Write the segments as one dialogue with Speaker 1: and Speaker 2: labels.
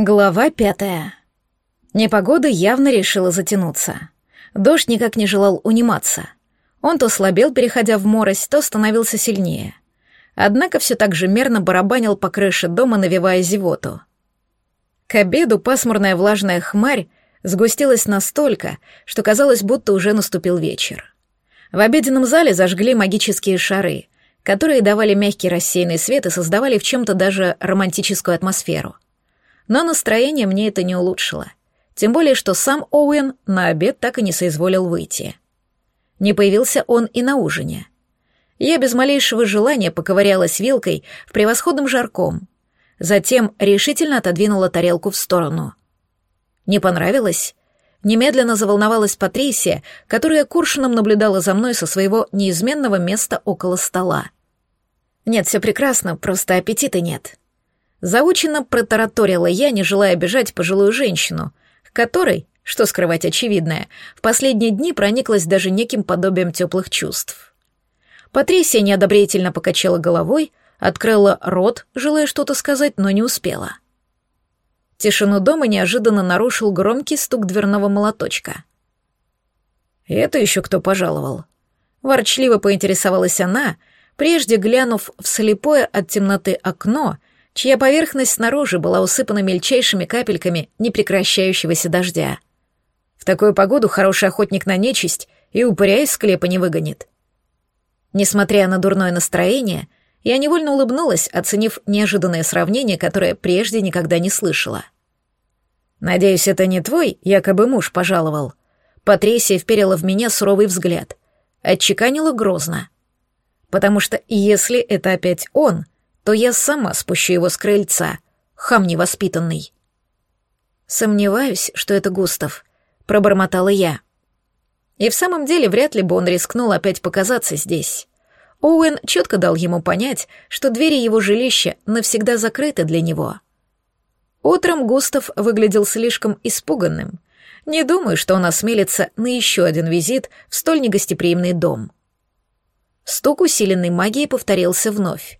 Speaker 1: Глава пятая. Непогода явно решила затянуться. Дождь никак не желал униматься. Он то слабел, переходя в морось, то становился сильнее. Однако все так же мерно барабанил по крыше дома, навевая зевоту. К обеду пасмурная влажная хмарь сгустилась настолько, что казалось, будто уже наступил вечер. В обеденном зале зажгли магические шары, которые давали мягкий рассеянный свет и создавали в чем-то даже романтическую атмосферу — но настроение мне это не улучшило. Тем более, что сам Оуэн на обед так и не соизволил выйти. Не появился он и на ужине. Я без малейшего желания поковырялась вилкой в превосходном жарком. Затем решительно отодвинула тарелку в сторону. Не понравилось? Немедленно заволновалась Патрисия, которая куршином наблюдала за мной со своего неизменного места около стола. «Нет, все прекрасно, просто аппетита нет», Заученно протараторила я, не желая обижать пожилую женщину, которой, что скрывать очевидное, в последние дни прониклась даже неким подобием теплых чувств. Патрисия неодобрительно покачала головой, открыла рот, желая что-то сказать, но не успела. Тишину дома неожиданно нарушил громкий стук дверного молоточка. «Это еще кто пожаловал?» Ворчливо поинтересовалась она, прежде глянув в слепое от темноты окно чья поверхность снаружи была усыпана мельчайшими капельками непрекращающегося дождя. В такую погоду хороший охотник на нечисть и упыря из склепа не выгонит. Несмотря на дурное настроение, я невольно улыбнулась, оценив неожиданное сравнение, которое прежде никогда не слышала. «Надеюсь, это не твой, якобы муж пожаловал?» Патрисия вперила в меня суровый взгляд. Отчеканила грозно. «Потому что если это опять он, то я сама спущу его с крыльца, хам невоспитанный. Сомневаюсь, что это Густав, пробормотала я. И в самом деле вряд ли бы он рискнул опять показаться здесь. Оуэн четко дал ему понять, что двери его жилища навсегда закрыты для него. Утром Густав выглядел слишком испуганным. Не думаю, что он осмелится на еще один визит в столь негостеприимный дом. Стук усиленной магии повторился вновь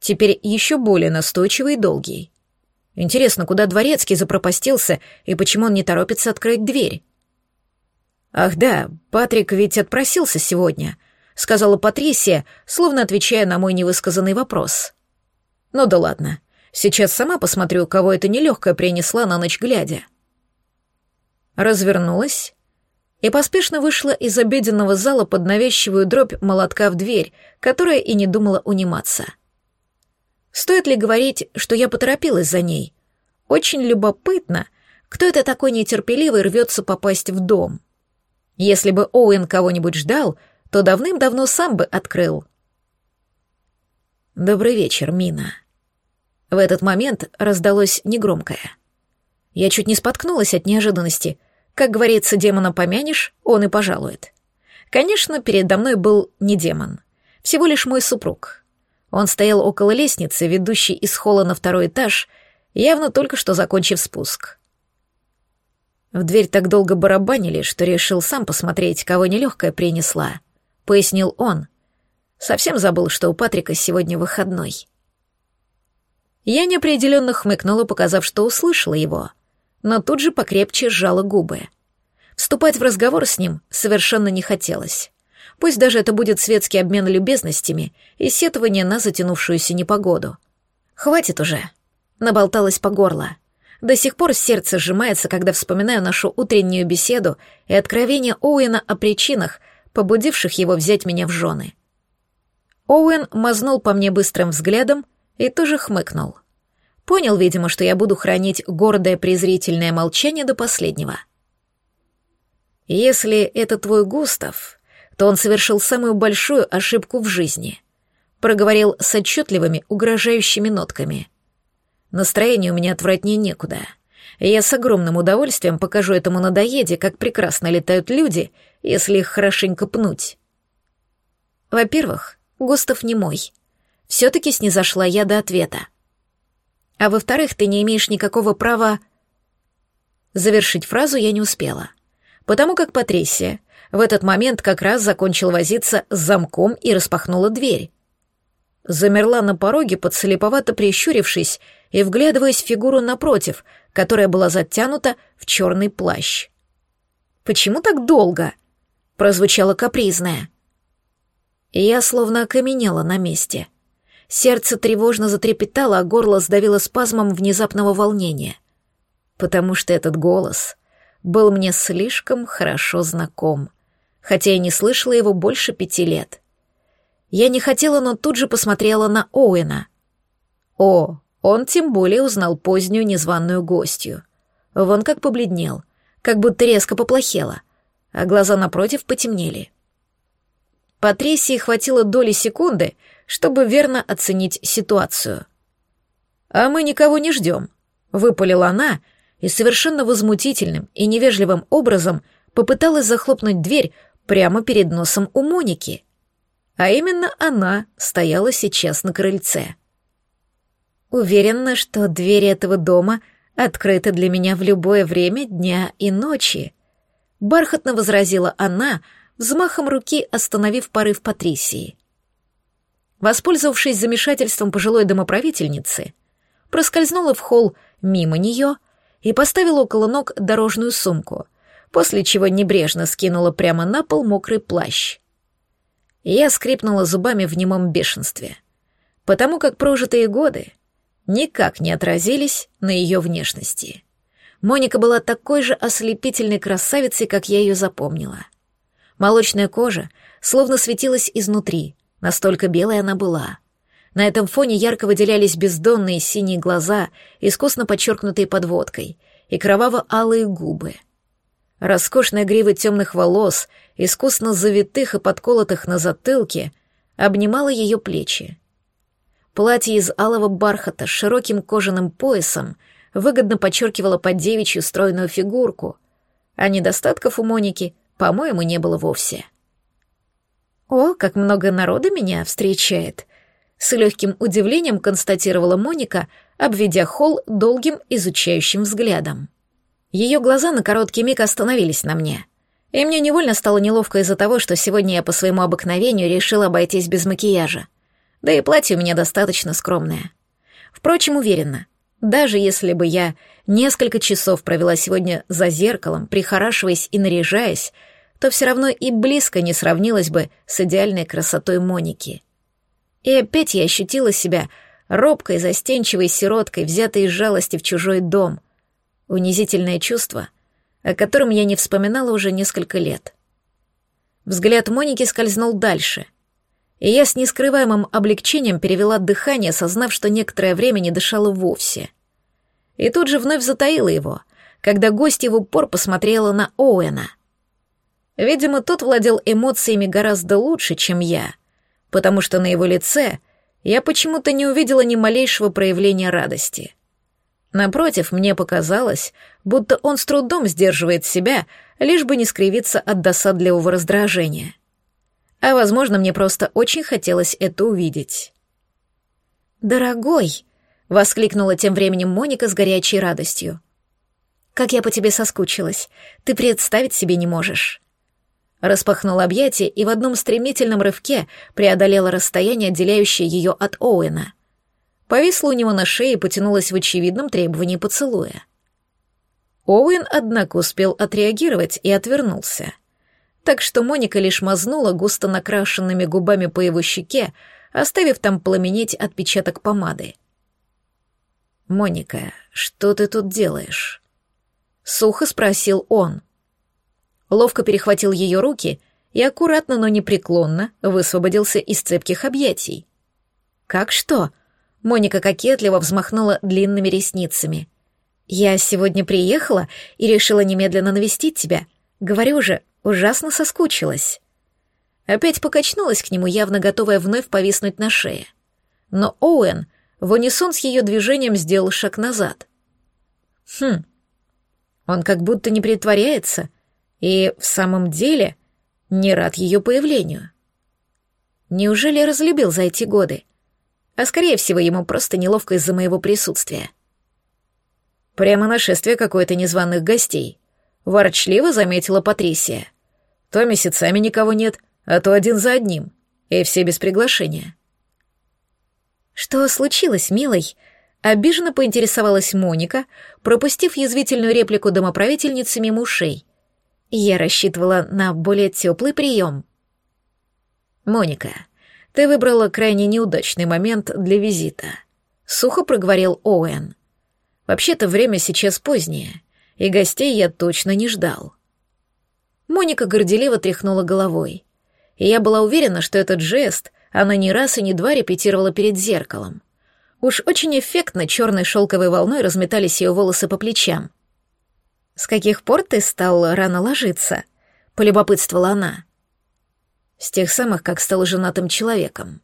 Speaker 1: теперь еще более настойчивый и долгий. Интересно, куда дворецкий запропастился и почему он не торопится открыть дверь? «Ах да, Патрик ведь отпросился сегодня», — сказала Патрисия, словно отвечая на мой невысказанный вопрос. «Ну да ладно, сейчас сама посмотрю, кого это нелегкая принесла на ночь глядя». Развернулась и поспешно вышла из обеденного зала под навязчивую дробь молотка в дверь, которая и не думала униматься — Стоит ли говорить, что я поторопилась за ней? Очень любопытно, кто это такой нетерпеливый рвется попасть в дом. Если бы Оуэн кого-нибудь ждал, то давным-давно сам бы открыл. «Добрый вечер, Мина». В этот момент раздалось негромкое. Я чуть не споткнулась от неожиданности. Как говорится, демона помянешь, он и пожалует. Конечно, передо мной был не демон, всего лишь мой супруг — он стоял около лестницы, ведущей из холла на второй этаж, явно только что закончив спуск. В дверь так долго барабанили, что решил сам посмотреть, кого нелегкая принесла, — пояснил он. Совсем забыл, что у Патрика сегодня выходной. Я неопределенно хмыкнула, показав, что услышала его, но тут же покрепче сжала губы. Вступать в разговор с ним совершенно не хотелось. Пусть даже это будет светский обмен любезностями и сетование на затянувшуюся непогоду. Хватит уже. Наболталась по горло. До сих пор сердце сжимается, когда вспоминаю нашу утреннюю беседу и откровение Оуэна о причинах, побудивших его взять меня в жены. Оуэн мазнул по мне быстрым взглядом и тоже хмыкнул. Понял, видимо, что я буду хранить гордое презрительное молчание до последнего. «Если это твой Густав, то он совершил самую большую ошибку в жизни. Проговорил с отчетливыми, угрожающими нотками. Настроение у меня отвратнее некуда. Я с огромным удовольствием покажу этому надоеде, как прекрасно летают люди, если их хорошенько пнуть. Во-первых, Густав не мой. Все-таки снизошла я до ответа. А во-вторых, ты не имеешь никакого права... Завершить фразу я не успела, потому как Патрисия в этот момент как раз закончил возиться с замком и распахнула дверь. Замерла на пороге, подслеповато прищурившись и вглядываясь в фигуру напротив, которая была затянута в черный плащ. «Почему так долго?» — прозвучало капризное. Я словно окаменела на месте. Сердце тревожно затрепетало, а горло сдавило спазмом внезапного волнения. Потому что этот голос был мне слишком хорошо знаком, хотя я не слышала его больше пяти лет. Я не хотела, но тут же посмотрела на Оуэна. О, он тем более узнал позднюю незваную гостью. Вон как побледнел, как будто резко поплохело, а глаза напротив потемнели. Патрисии хватило доли секунды, чтобы верно оценить ситуацию. «А мы никого не ждем», — выпалила она и совершенно возмутительным и невежливым образом попыталась захлопнуть дверь прямо перед носом у Моники. А именно она стояла сейчас на крыльце. Уверена, что двери этого дома открыты для меня в любое время дня и ночи. Бархатно возразила она, взмахом руки остановив порыв Патрисии. Воспользовавшись замешательством пожилой домоправительницы, проскользнула в холл мимо нее и поставила около ног дорожную сумку, после чего небрежно скинула прямо на пол мокрый плащ. Я скрипнула зубами в немом бешенстве, потому как прожитые годы никак не отразились на ее внешности. Моника была такой же ослепительной красавицей, как я ее запомнила. Молочная кожа словно светилась изнутри, настолько белой она была. На этом фоне ярко выделялись бездонные синие глаза, искусно подчеркнутые подводкой, и кроваво-алые губы. Роскошная грива темных волос, искусно завитых и подколотых на затылке, обнимала ее плечи. Платье из алого бархата с широким кожаным поясом выгодно подчеркивало под девичью стройную фигурку, а недостатков у Моники, по-моему, не было вовсе. «О, как много народа меня встречает!» С легким удивлением констатировала Моника, обведя холл долгим изучающим взглядом. Ее глаза на короткий миг остановились на мне, и мне невольно стало неловко из-за того, что сегодня я по своему обыкновению решила обойтись без макияжа. Да и платье у меня достаточно скромное. Впрочем, уверена, даже если бы я несколько часов провела сегодня за зеркалом, прихорашиваясь и наряжаясь, то все равно и близко не сравнилась бы с идеальной красотой Моники. И опять я ощутила себя робкой, застенчивой сироткой, взятой из жалости в чужой дом. Унизительное чувство, о котором я не вспоминала уже несколько лет. Взгляд Моники скользнул дальше — и я с нескрываемым облегчением перевела дыхание, осознав, что некоторое время не дышала вовсе. И тут же вновь затаила его, когда гостья в упор посмотрела на Оуэна. Видимо, тот владел эмоциями гораздо лучше, чем я, потому что на его лице я почему-то не увидела ни малейшего проявления радости. Напротив, мне показалось, будто он с трудом сдерживает себя, лишь бы не скривиться от досадливого раздражения. А, возможно, мне просто очень хотелось это увидеть. «Дорогой!» — воскликнула тем временем Моника с горячей радостью. «Как я по тебе соскучилась! Ты представить себе не можешь!» Распахнула объятия и в одном стремительном рывке преодолела расстояние, отделяющее ее от Оуэна. Повисла у него на шее и потянулась в очевидном требовании поцелуя. Оуэн, однако, успел отреагировать и отвернулся так что Моника лишь мазнула густо накрашенными губами по его щеке, оставив там пламенеть отпечаток помады. «Моника, что ты тут делаешь?» Сухо спросил он. Ловко перехватил ее руки и аккуратно, но непреклонно высвободился из цепких объятий. «Как что?» Моника кокетливо взмахнула длинными ресницами. «Я сегодня приехала и решила немедленно навестить тебя. Говорю же, ужасно соскучилась. Опять покачнулась к нему, явно готовая вновь повиснуть на шее. Но Оуэн в унисон с ее движением сделал шаг назад. Хм, он как будто не притворяется и в самом деле не рад ее появлению. Неужели разлюбил за эти годы? А скорее всего, ему просто неловко из-за моего присутствия. Прямо нашествие какое-то незваных гостей —— ворчливо заметила Патрисия. «То месяцами никого нет, а то один за одним, и все без приглашения». «Что случилось, милый?» Обиженно поинтересовалась Моника, пропустив язвительную реплику домоправительницы мимо ушей. Я рассчитывала на более теплый прием. «Моника, ты выбрала крайне неудачный момент для визита», — сухо проговорил Оуэн. «Вообще-то время сейчас позднее, и гостей я точно не ждал». Моника горделиво тряхнула головой, и я была уверена, что этот жест она не раз и не два репетировала перед зеркалом. Уж очень эффектно черной шелковой волной разметались ее волосы по плечам. «С каких пор ты стал рано ложиться?» — полюбопытствовала она. «С тех самых, как стал женатым человеком».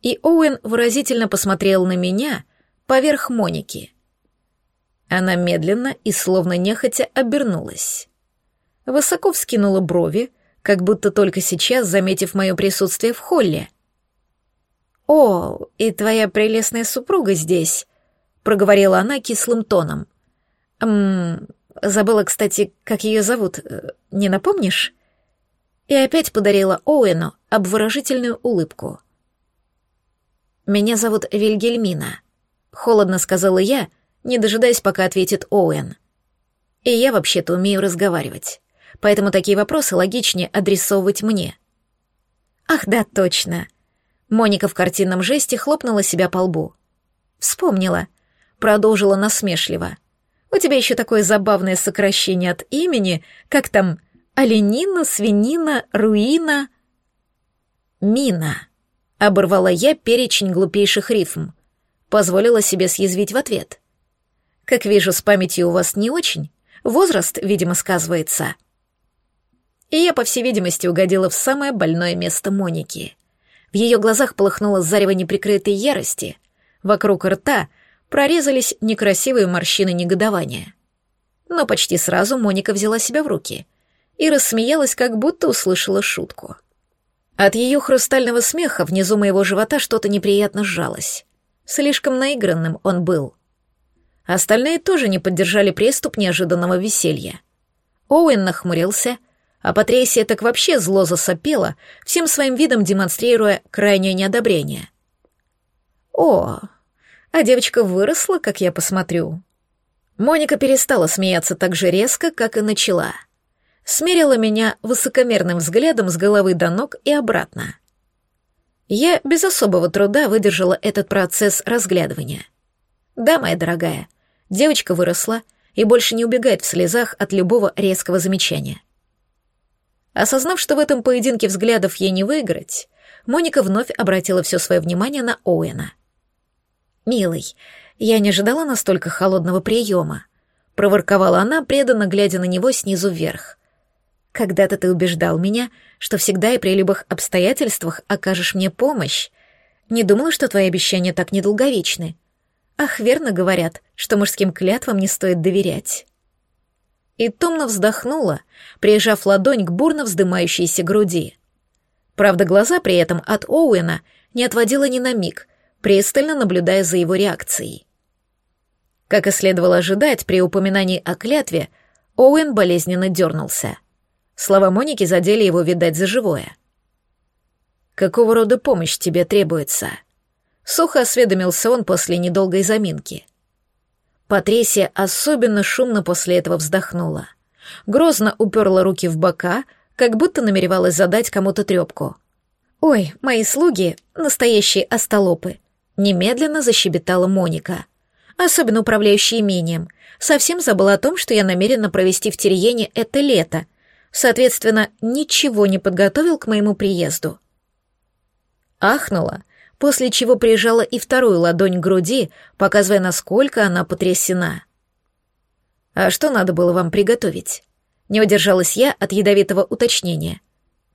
Speaker 1: И Оуэн выразительно посмотрел на меня поверх Моники. Она медленно и словно нехотя обернулась. Высоко вскинула брови, как будто только сейчас, заметив мое присутствие в холле — «О, и твоя прелестная супруга здесь», — проговорила она кислым тоном. «Ммм, забыла, кстати, как ее зовут, э, не напомнишь?» И опять подарила Оуэну обворожительную улыбку. «Меня зовут Вильгельмина», — холодно сказала я, не дожидаясь, пока ответит Оуэн. «И я вообще-то умею разговаривать, поэтому такие вопросы логичнее адресовывать мне». «Ах, да, точно», — Моника в картинном жесте хлопнула себя по лбу. «Вспомнила», — продолжила насмешливо. «У тебя еще такое забавное сокращение от имени, как там оленина, свинина, руина...» «Мина», — оборвала я перечень глупейших рифм. Позволила себе съязвить в ответ. «Как вижу, с памятью у вас не очень. Возраст, видимо, сказывается». И я, по всей видимости, угодила в самое больное место Моники — в ее глазах полыхнуло зарево неприкрытой ярости. Вокруг рта прорезались некрасивые морщины негодования. Но почти сразу Моника взяла себя в руки и рассмеялась, как будто услышала шутку. От ее хрустального смеха внизу моего живота что-то неприятно сжалось. Слишком наигранным он был. Остальные тоже не поддержали приступ неожиданного веселья. Оуэн нахмурился — а Патрисия так вообще зло засопела, всем своим видом демонстрируя крайнее неодобрение. «О, а девочка выросла, как я посмотрю». Моника перестала смеяться так же резко, как и начала. Смерила меня высокомерным взглядом с головы до ног и обратно. Я без особого труда выдержала этот процесс разглядывания. Да, моя дорогая, девочка выросла и больше не убегает в слезах от любого резкого замечания. Осознав, что в этом поединке взглядов ей не выиграть, Моника вновь обратила все свое внимание на Оуэна. «Милый, я не ожидала настолько холодного приема», — проворковала она, преданно глядя на него снизу вверх. «Когда-то ты убеждал меня, что всегда и при любых обстоятельствах окажешь мне помощь. Не думала, что твои обещания так недолговечны. Ах, верно говорят, что мужским клятвам не стоит доверять» и томно вздохнула, прижав ладонь к бурно вздымающейся груди. Правда, глаза при этом от Оуэна не отводила ни на миг, пристально наблюдая за его реакцией. Как и следовало ожидать, при упоминании о клятве Оуэн болезненно дернулся. Слова Моники задели его, видать, за живое. «Какого рода помощь тебе требуется?» Сухо осведомился он после недолгой заминки. Патрисия особенно шумно после этого вздохнула. Грозно уперла руки в бока, как будто намеревалась задать кому-то трепку. «Ой, мои слуги — настоящие остолопы!» Немедленно защебетала Моника. Особенно управляющий имением. Совсем забыла о том, что я намерена провести в Терьене это лето. Соответственно, ничего не подготовил к моему приезду. Ахнула, после чего прижала и вторую ладонь к груди, показывая, насколько она потрясена. «А что надо было вам приготовить?» Не удержалась я от ядовитого уточнения.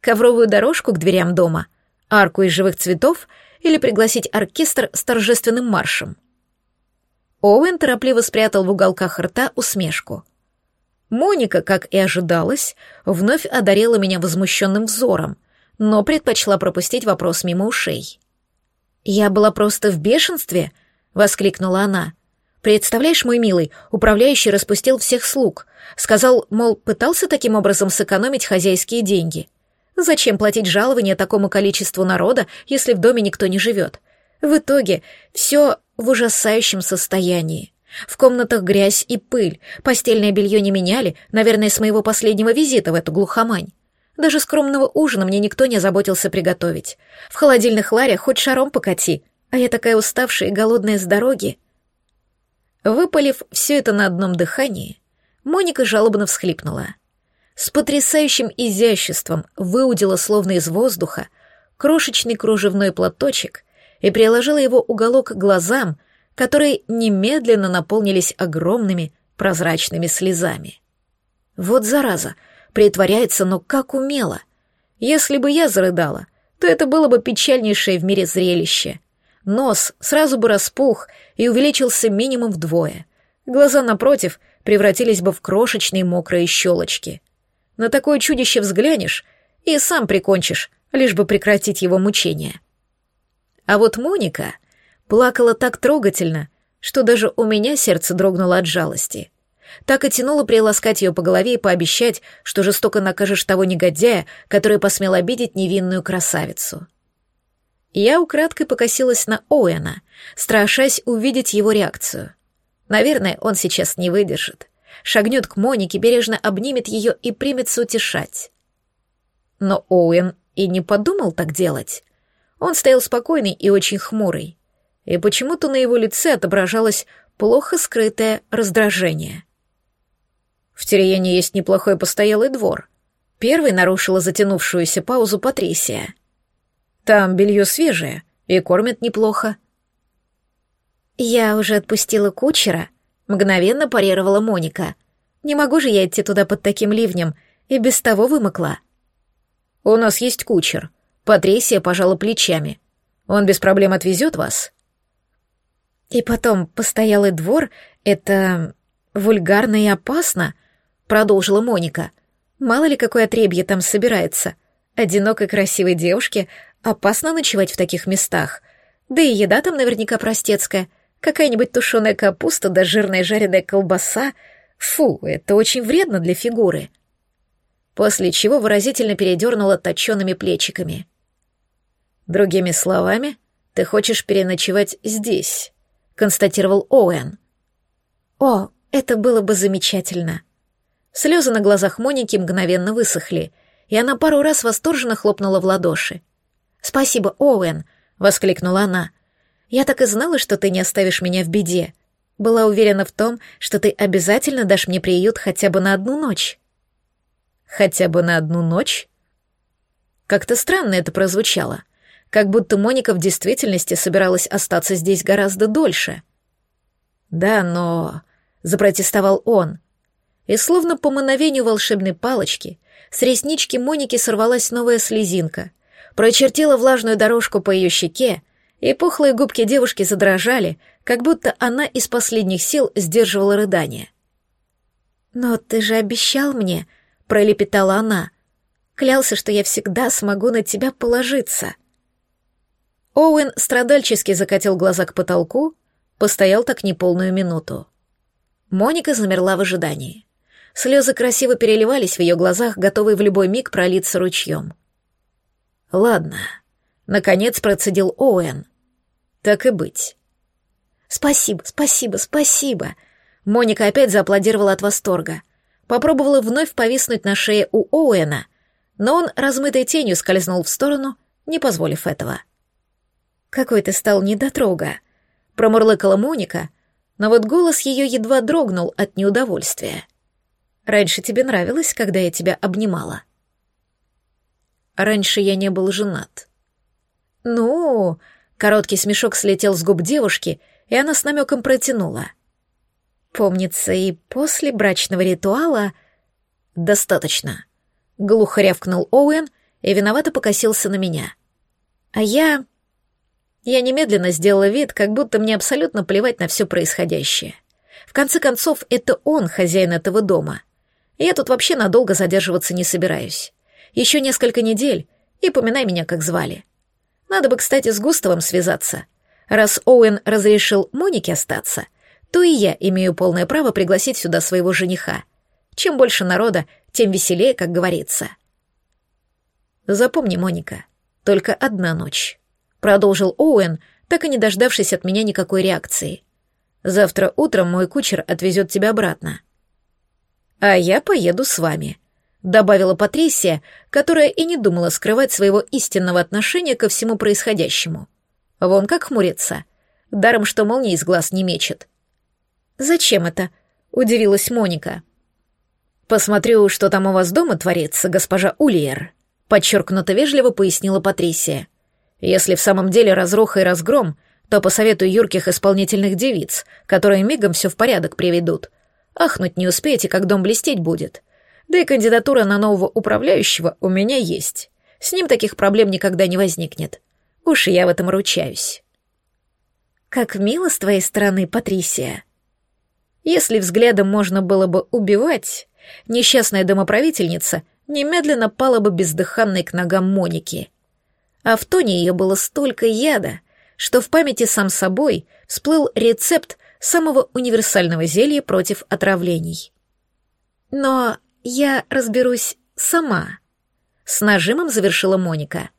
Speaker 1: «Ковровую дорожку к дверям дома? Арку из живых цветов? Или пригласить оркестр с торжественным маршем?» Оуэн торопливо спрятал в уголках рта усмешку. Моника, как и ожидалось, вновь одарила меня возмущенным взором, но предпочла пропустить вопрос мимо ушей. «Я была просто в бешенстве!» — воскликнула она. «Представляешь, мой милый, управляющий распустил всех слуг. Сказал, мол, пытался таким образом сэкономить хозяйские деньги. Зачем платить жалование такому количеству народа, если в доме никто не живет? В итоге все в ужасающем состоянии. В комнатах грязь и пыль, постельное белье не меняли, наверное, с моего последнего визита в эту глухомань. Даже скромного ужина мне никто не заботился приготовить. В холодильных ларях хоть шаром покати, а я такая уставшая и голодная с дороги. Выпалив все это на одном дыхании, Моника жалобно всхлипнула. С потрясающим изяществом выудила словно из воздуха крошечный кружевной платочек и приложила его уголок к глазам, которые немедленно наполнились огромными прозрачными слезами. Вот зараза, притворяется, но как умело. Если бы я зарыдала, то это было бы печальнейшее в мире зрелище. Нос сразу бы распух и увеличился минимум вдвое. Глаза, напротив, превратились бы в крошечные мокрые щелочки. На такое чудище взглянешь и сам прикончишь, лишь бы прекратить его мучения. А вот Моника плакала так трогательно, что даже у меня сердце дрогнуло от жалости. Так и тянуло приласкать ее по голове и пообещать, что жестоко накажешь того негодяя, который посмел обидеть невинную красавицу. Я украдкой покосилась на Оуэна, страшась увидеть его реакцию. Наверное, он сейчас не выдержит. Шагнет к Монике, бережно обнимет ее и примется утешать. Но Оуэн и не подумал так делать. Он стоял спокойный и очень хмурый. И почему-то на его лице отображалось плохо скрытое раздражение. В Тириене есть неплохой постоялый двор. Первый нарушила затянувшуюся паузу Патрисия. Там белье свежее и кормят неплохо. Я уже отпустила кучера, мгновенно парировала Моника. Не могу же я идти туда под таким ливнем, и без того вымокла. У нас есть кучер. Патрисия пожала плечами. Он без проблем отвезет вас. И потом, постоялый двор — это вульгарно и опасно, продолжила Моника. Мало ли какое отребье там собирается. Одинокой красивой девушке опасно ночевать в таких местах. Да и еда там наверняка простецкая. Какая-нибудь тушеная капуста да жирная жареная колбаса. Фу, это очень вредно для фигуры после чего выразительно передернула точенными плечиками. «Другими словами, ты хочешь переночевать здесь», — констатировал Оуэн. «О, это было бы замечательно». Слезы на глазах Моники мгновенно высохли, и она пару раз восторженно хлопнула в ладоши. «Спасибо, Оуэн», — воскликнула она. «Я так и знала, что ты не оставишь меня в беде. Была уверена в том, что ты обязательно дашь мне приют хотя бы на одну ночь». Хотя бы на одну ночь? Как-то странно это прозвучало. Как будто Моника в действительности собиралась остаться здесь гораздо дольше. Да, но... Запротестовал он. И словно по мановению волшебной палочки с реснички Моники сорвалась новая слезинка, прочертила влажную дорожку по ее щеке, и пухлые губки девушки задрожали, как будто она из последних сил сдерживала рыдание. «Но ты же обещал мне», — пролепетала она. «Клялся, что я всегда смогу на тебя положиться». Оуэн страдальчески закатил глаза к потолку, постоял так неполную минуту. Моника замерла в ожидании. Слезы красиво переливались в ее глазах, готовые в любой миг пролиться ручьем. «Ладно», — наконец процедил Оуэн. «Так и быть». «Спасибо, спасибо, спасибо!» Моника опять зааплодировала от восторга — попробовала вновь повиснуть на шее у Оуэна, но он размытой тенью скользнул в сторону, не позволив этого. «Какой ты стал недотрога!» — промурлыкала Моника, но вот голос ее едва дрогнул от неудовольствия. «Раньше тебе нравилось, когда я тебя обнимала?» «Раньше я не был женат». «Ну...» — короткий смешок слетел с губ девушки, и она с намеком протянула — Помнится, и после брачного ритуала... Достаточно. Глухо рявкнул Оуэн и виновато покосился на меня. А я... Я немедленно сделала вид, как будто мне абсолютно плевать на все происходящее. В конце концов, это он хозяин этого дома. Я тут вообще надолго задерживаться не собираюсь. Еще несколько недель, и поминай меня, как звали. Надо бы, кстати, с Густавом связаться. Раз Оуэн разрешил Монике остаться, то и я имею полное право пригласить сюда своего жениха. Чем больше народа, тем веселее, как говорится. Запомни, Моника, только одна ночь, продолжил Оуэн, так и не дождавшись от меня никакой реакции. «Завтра утром мой кучер отвезет тебя обратно». «А я поеду с вами», — добавила Патрисия, которая и не думала скрывать своего истинного отношения ко всему происходящему. Вон как хмурится. Даром, что молния из глаз не мечет. «Зачем это?» — удивилась Моника. «Посмотрю, что там у вас дома творится, госпожа Ульер», — подчеркнуто вежливо пояснила Патрисия. «Если в самом деле разруха и разгром, то посоветую юрких исполнительных девиц, которые мигом все в порядок приведут. Ахнуть не успеете, как дом блестеть будет. Да и кандидатура на нового управляющего у меня есть. С ним таких проблем никогда не возникнет. Уж я в этом ручаюсь». «Как мило с твоей стороны, Патрисия», если взглядом можно было бы убивать, несчастная домоправительница немедленно пала бы бездыханной к ногам Моники. А в тоне ее было столько яда, что в памяти сам собой всплыл рецепт самого универсального зелья против отравлений. «Но я разберусь сама», — с нажимом завершила Моника.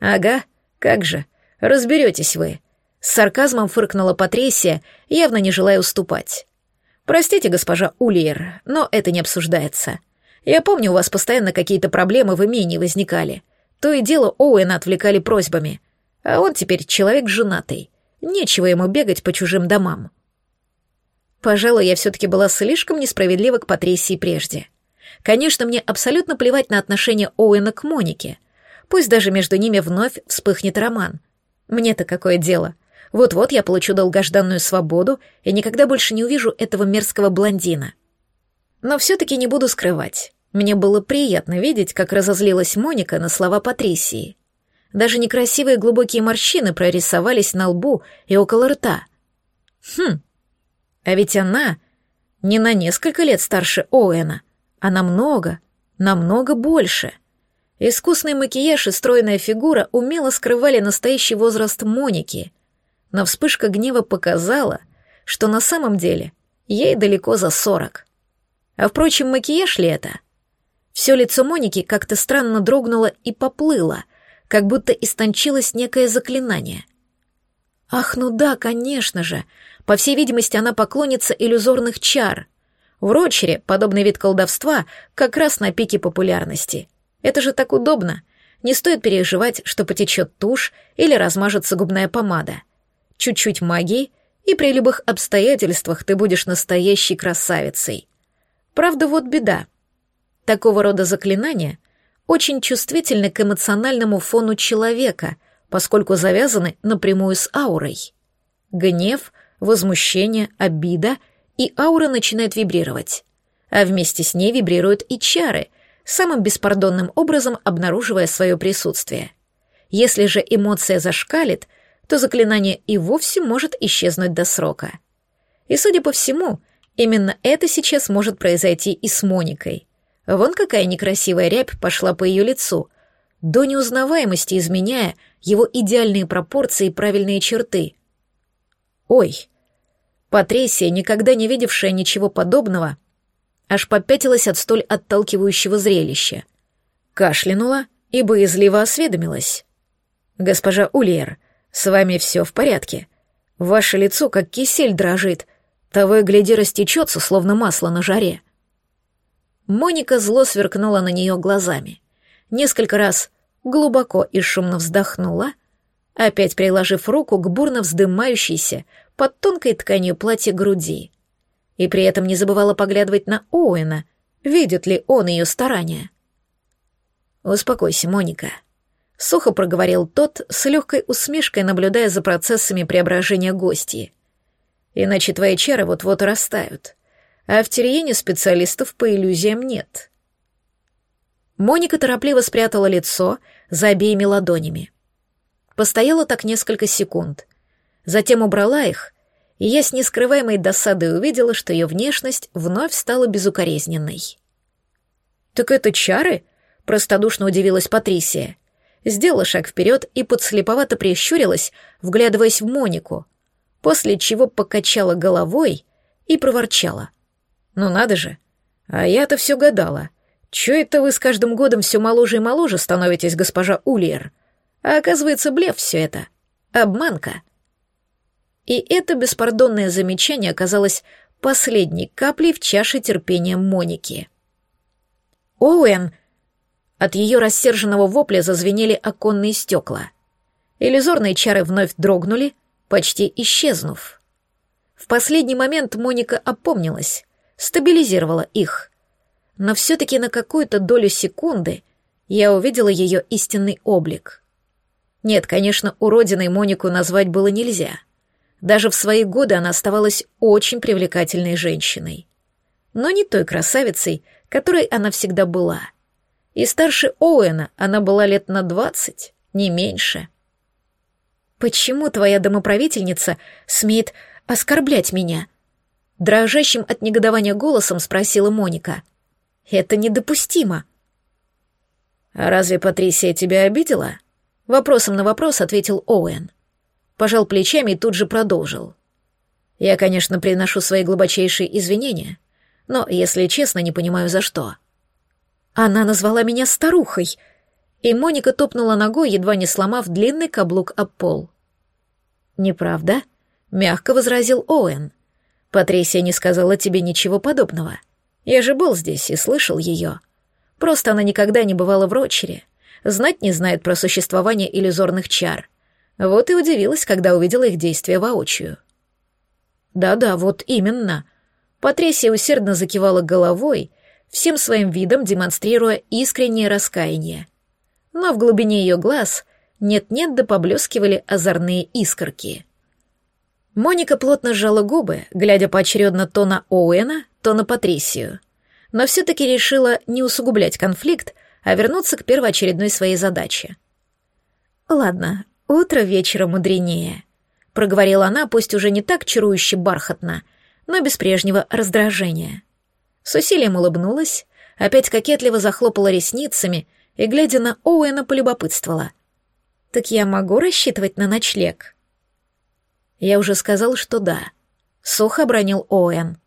Speaker 1: «Ага, как же, разберетесь вы», — с сарказмом фыркнула Патрисия, явно не желая уступать. «Простите, госпожа Ульер, но это не обсуждается. Я помню, у вас постоянно какие-то проблемы в имении возникали. То и дело Оуэна отвлекали просьбами. А он теперь человек женатый. Нечего ему бегать по чужим домам». Пожалуй, я все-таки была слишком несправедлива к Патрисии прежде. Конечно, мне абсолютно плевать на отношение Оуэна к Монике. Пусть даже между ними вновь вспыхнет роман. Мне-то какое дело? Вот-вот я получу долгожданную свободу и никогда больше не увижу этого мерзкого блондина. Но все-таки не буду скрывать. Мне было приятно видеть, как разозлилась Моника на слова Патрисии. Даже некрасивые глубокие морщины прорисовались на лбу и около рта. Хм, а ведь она не на несколько лет старше Оуэна, а намного, намного больше. Искусный макияж и стройная фигура умело скрывали настоящий возраст Моники — но вспышка гнева показала, что на самом деле ей далеко за сорок. А впрочем, макияж ли это? Все лицо Моники как-то странно дрогнуло и поплыло, как будто истончилось некое заклинание. Ах, ну да, конечно же. По всей видимости, она поклонница иллюзорных чар. В Рочере подобный вид колдовства как раз на пике популярности. Это же так удобно. Не стоит переживать, что потечет тушь или размажется губная помада чуть-чуть магии, и при любых обстоятельствах ты будешь настоящей красавицей. Правда, вот беда. Такого рода заклинания очень чувствительны к эмоциональному фону человека, поскольку завязаны напрямую с аурой. Гнев, возмущение, обида, и аура начинает вибрировать. А вместе с ней вибрируют и чары, самым беспардонным образом обнаруживая свое присутствие. Если же эмоция зашкалит — то заклинание и вовсе может исчезнуть до срока. И, судя по всему, именно это сейчас может произойти и с Моникой. Вон какая некрасивая рябь пошла по ее лицу, до неузнаваемости изменяя его идеальные пропорции и правильные черты. Ой, Патрисия, никогда не видевшая ничего подобного, аж попятилась от столь отталкивающего зрелища. Кашлянула и боязливо осведомилась. «Госпожа Ульер, «С вами все в порядке. Ваше лицо как кисель дрожит. Того и гляди растечется, словно масло на жаре». Моника зло сверкнула на нее глазами. Несколько раз глубоко и шумно вздохнула, опять приложив руку к бурно вздымающейся под тонкой тканью платья груди. И при этом не забывала поглядывать на Оуэна, видит ли он ее старания. «Успокойся, Моника», Сухо проговорил тот, с легкой усмешкой наблюдая за процессами преображения гостей. «Иначе твои чары вот-вот растают. А в Тириене специалистов по иллюзиям нет». Моника торопливо спрятала лицо за обеими ладонями. Постояла так несколько секунд. Затем убрала их, и я с нескрываемой досадой увидела, что ее внешность вновь стала безукоризненной. «Так это чары?» — простодушно удивилась Патрисия сделала шаг вперед и подслеповато прищурилась, вглядываясь в Монику, после чего покачала головой и проворчала. «Ну надо же! А я-то все гадала. Чё это вы с каждым годом все моложе и моложе становитесь, госпожа Ульер? А оказывается, блеф все это». Обманка. И это беспардонное замечание оказалось последней каплей в чаше терпения Моники. «Оуэн!» От ее рассерженного вопля зазвенели оконные стекла. Иллюзорные чары вновь дрогнули, почти исчезнув. В последний момент Моника опомнилась, стабилизировала их. Но все-таки на какую-то долю секунды я увидела ее истинный облик. Нет, конечно, уродиной Монику назвать было нельзя. Даже в свои годы она оставалась очень привлекательной женщиной. Но не той красавицей, которой она всегда была. И старше Оуэна она была лет на двадцать, не меньше. «Почему твоя домоправительница смеет оскорблять меня?» Дрожащим от негодования голосом спросила Моника. «Это недопустимо».
Speaker 2: «А разве Патрисия тебя обидела?» Вопросом на вопрос ответил Оуэн. Пожал плечами и тут же продолжил. «Я, конечно, приношу свои глубочайшие извинения, но, если честно, не понимаю, за что».
Speaker 1: Она назвала меня старухой, и Моника топнула ногой, едва не сломав длинный каблук об пол. «Неправда?» — мягко возразил Оуэн. Патрисия не сказала тебе ничего подобного. Я же был здесь и слышал ее. Просто она никогда не бывала в Рочере, знать не знает про существование иллюзорных чар. Вот и удивилась, когда увидела их действия воочию. Да-да, вот именно. Патрисия усердно закивала головой, всем своим видом демонстрируя искреннее раскаяние. Но в глубине ее глаз нет-нет да поблескивали озорные искорки — Моника плотно сжала губы, глядя поочередно то на Оуэна, то на Патрисию. Но все-таки решила не усугублять конфликт, а вернуться к первоочередной своей задаче. «Ладно, утро вечера мудренее», — проговорила она, пусть уже не так чарующе бархатно, но без прежнего раздражения. С усилием улыбнулась, опять кокетливо захлопала ресницами и, глядя на Оуэна, полюбопытствовала. «Так я могу рассчитывать на ночлег?» Я уже сказал, что да. Сухо обронил Оуэн.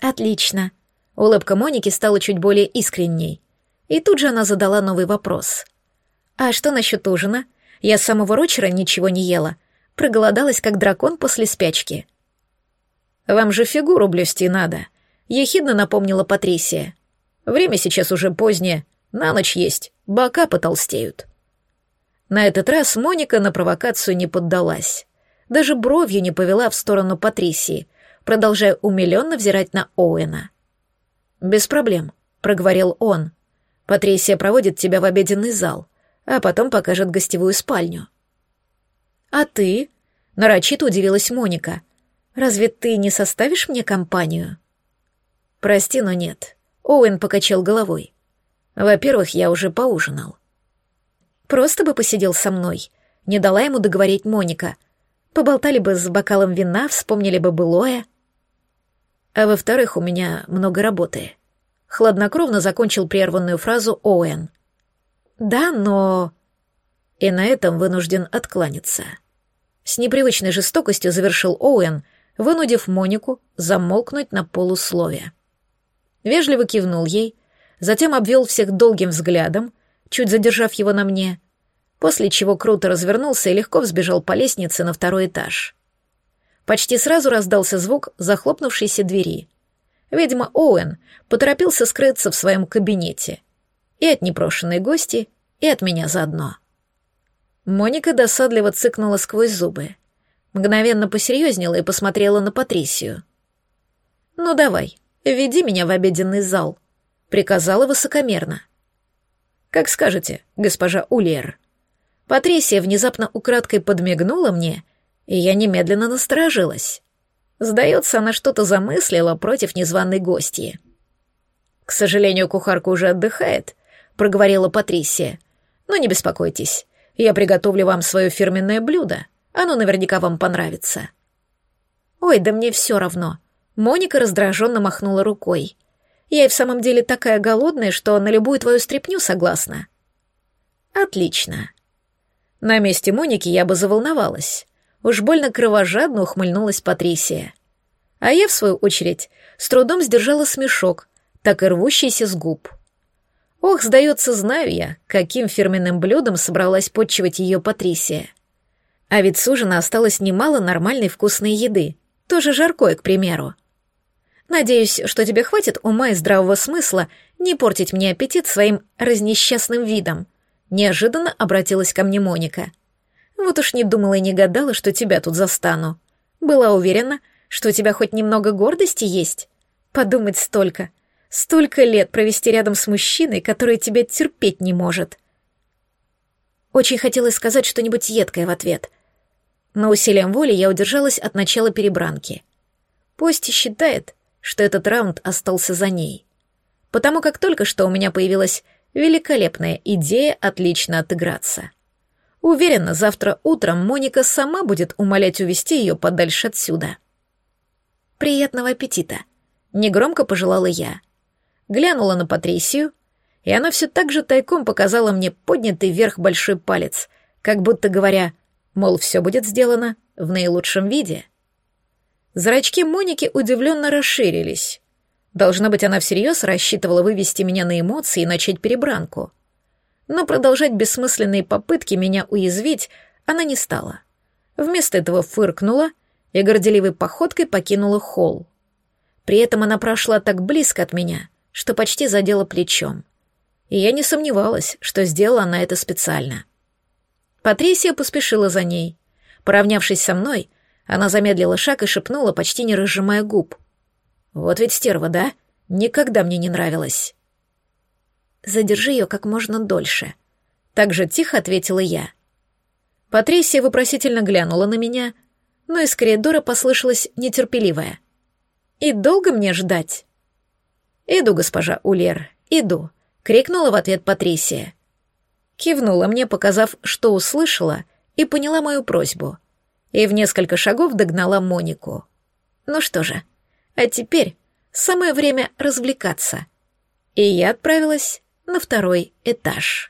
Speaker 1: Отлично. Улыбка Моники стала чуть более искренней. И тут же она задала новый вопрос. А что насчет ужина? Я с самого Рочера ничего не ела. Проголодалась, как дракон после спячки. Вам же фигуру блюсти надо, ехидно напомнила Патрисия. Время сейчас уже позднее, на ночь есть, бока потолстеют. На этот раз Моника на провокацию не поддалась даже бровью не повела в сторону Патрисии, продолжая умиленно взирать на Оуэна. «Без проблем», — проговорил он. «Патрисия проводит тебя в обеденный зал, а потом покажет гостевую спальню». «А ты?» — нарочито удивилась Моника. «Разве ты не составишь мне компанию?» «Прости, но нет», — Оуэн покачал головой. «Во-первых, я уже поужинал». «Просто бы посидел со мной», — не дала ему договорить Моника — Поболтали бы с бокалом вина, вспомнили бы былое. А во-вторых, у меня много работы. Хладнокровно закончил прерванную фразу Оуэн. Да, но... И на этом вынужден откланяться. С непривычной жестокостью завершил Оуэн, вынудив Монику замолкнуть на полусловие. Вежливо кивнул ей, затем обвел всех долгим взглядом, чуть задержав его на мне, после чего круто развернулся и легко взбежал по лестнице на второй этаж. Почти сразу раздался звук захлопнувшейся двери. Видимо, Оуэн поторопился скрыться в своем кабинете. И от непрошенной гости, и от меня заодно. Моника досадливо цыкнула сквозь зубы. Мгновенно посерьезнела и посмотрела на Патрисию. «Ну давай, веди меня в обеденный зал», — приказала высокомерно. «Как скажете, госпожа Ульер». Патрисия внезапно украдкой подмигнула мне, и я немедленно насторожилась. Сдается, она что-то замыслила против незваной гостьи. «К сожалению, кухарка уже отдыхает», — проговорила Патрисия. «Но не беспокойтесь, я приготовлю вам свое фирменное блюдо. Оно наверняка вам понравится». «Ой, да мне все равно». Моника раздраженно махнула рукой. «Я и в самом деле такая голодная, что на любую твою стряпню согласна». «Отлично. На месте Моники я бы заволновалась. Уж больно кровожадно ухмыльнулась Патрисия. А я, в свою очередь, с трудом сдержала смешок, так и рвущийся с губ. Ох, сдается, знаю я, каким фирменным блюдом собралась подчивать ее Патрисия. А ведь с ужина осталось немало нормальной вкусной еды, тоже жаркое, к примеру. Надеюсь, что тебе хватит ума и здравого смысла не портить мне аппетит своим разнесчастным видом. Неожиданно обратилась ко мне Моника. Вот уж не думала и не гадала, что тебя тут застану. Была уверена, что у тебя хоть немного гордости есть. Подумать столько. Столько лет провести рядом с мужчиной, который тебя терпеть не может. Очень хотелось сказать что-нибудь едкое в ответ — но усилием воли я удержалась от начала перебранки. Пусть считает, что этот раунд остался за ней. Потому как только что у меня появилась великолепная идея отлично отыграться. Уверена, завтра утром Моника сама будет умолять увести ее подальше отсюда. «Приятного аппетита!» — негромко пожелала я. Глянула на Патрисию, и она все так же тайком показала мне поднятый вверх большой палец, как будто говоря Мол, все будет сделано в наилучшем виде. Зрачки Моники удивленно расширились. Должно быть, она всерьез рассчитывала вывести меня на эмоции и начать перебранку. Но продолжать бессмысленные попытки меня уязвить она не стала. Вместо этого фыркнула и горделивой походкой покинула холл. При этом она прошла так близко от меня, что почти задела плечом. И я не сомневалась, что сделала она это специально. Патрисия поспешила за ней. Поравнявшись со мной, она замедлила шаг и шепнула, почти не разжимая губ. «Вот ведь стерва, да? Никогда мне не нравилась». «Задержи ее как можно дольше», — так же тихо ответила я. Патрисия вопросительно глянула на меня, но из коридора послышалось нетерпеливое. «И долго мне ждать?» «Иду, госпожа Улер, иду», — крикнула в ответ Патрисия. Кивнула мне, показав, что услышала, и поняла мою просьбу. И в несколько шагов догнала Монику. Ну что же, а теперь самое время развлекаться. И я отправилась на второй этаж.